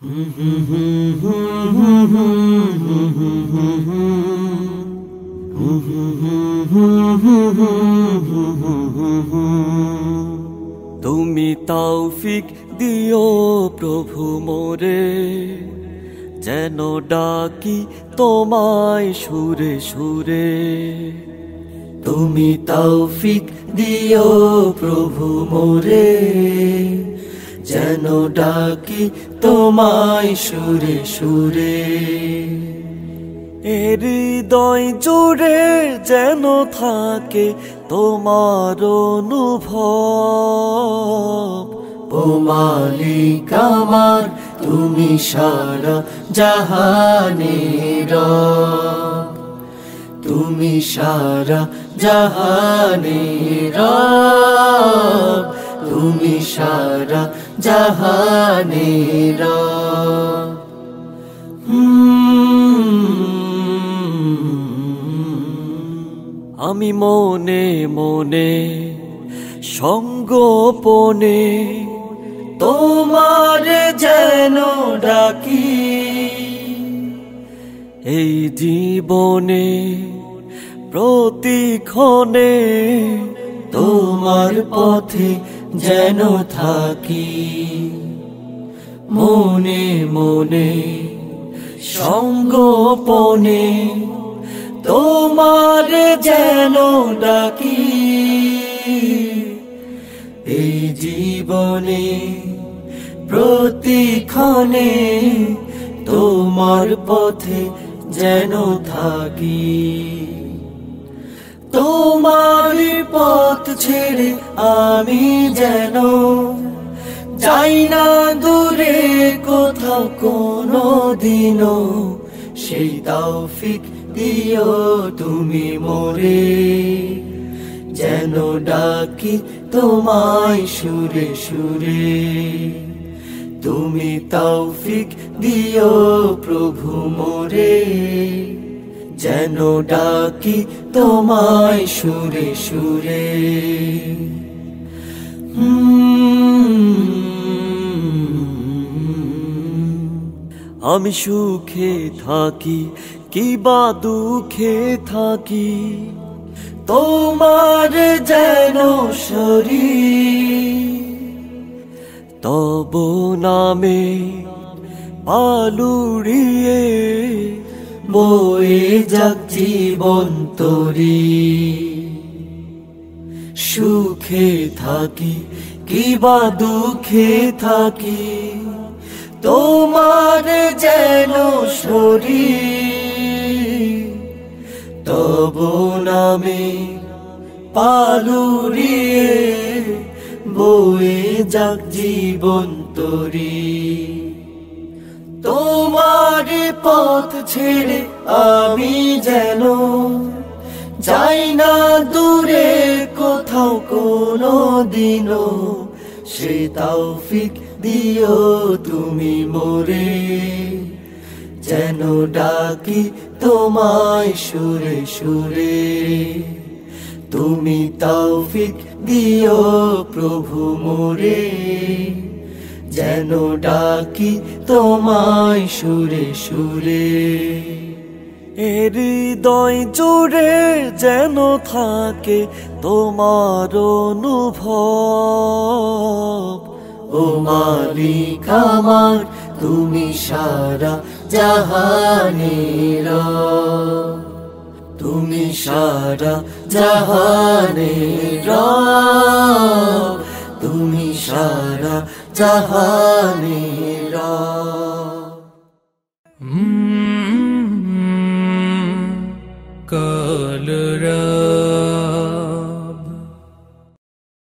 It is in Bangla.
তুমি তৌফিক দিও প্রভু মোরে, যেন ডাকি তোমায় সুরে সুরে। তুমি তৌফিক দিও প্রভু মোরে। যেন ডাকি তোমায় সুরে সুরে হৃদয় জুড়ে যেন থাকে তোমার অনুভব ও মালিক আমার, তুমি সারা জাহানের। তুমি সারা জাহানের। তুমি সারা জাহানের। আমি মনে মনে সঙ্গোপনে তোমার যেন ডাকি। এই জীবনে প্রতিক্ষণে তোমার পথে যেন থাকি। মনে মনে সঙ্গোপনে তোমার যেন ডাকি। এই জীবনে, প্রতিক্ষণে তোমার পথে যেন থাকি। তোমার পথ ছেড়ে আমি যেন যাই না দূরে কোথাও কোনো দিনও সেই তৌফিক দিও তুমি মোরে। যেন ডাকি তোমায় সুরে সুরে। তুমি তৌফিক দিও প্রভু মোরে। যেন ডাকি তোমায় সুরে সুরে। আমি সুখে থাকি, কি বা দুঃখে থাকি? তোমার যেন শরীর, তব নামে পালুড়িয়ে বয়ে যাক জীবন তরি। সুখে থাকি কিবা দুঃখে থাকি, তোমার যেন শরীর। তব নামে পালুরিয়ে বয়ে যাক জীবন তরি। তোমার পথ ছেড়ে আমি যেন যাই না দূরে কোথাও কোনো দিনও, সে তৌফিক দিও তুমি মোরে। যেন ডাকি তোমায় সুরে সুরে। তুমি তৌফিক দিও প্রভু মোরে। যেন ডাকি তোমায় সুরে সুরে। হৃদয় জুড়ে যেন থাকে তোমার অনুভব। ও মালিক আমার, তুমি সারা জাহানের। তুমি সারা জাহানের। জাহানের। কলরা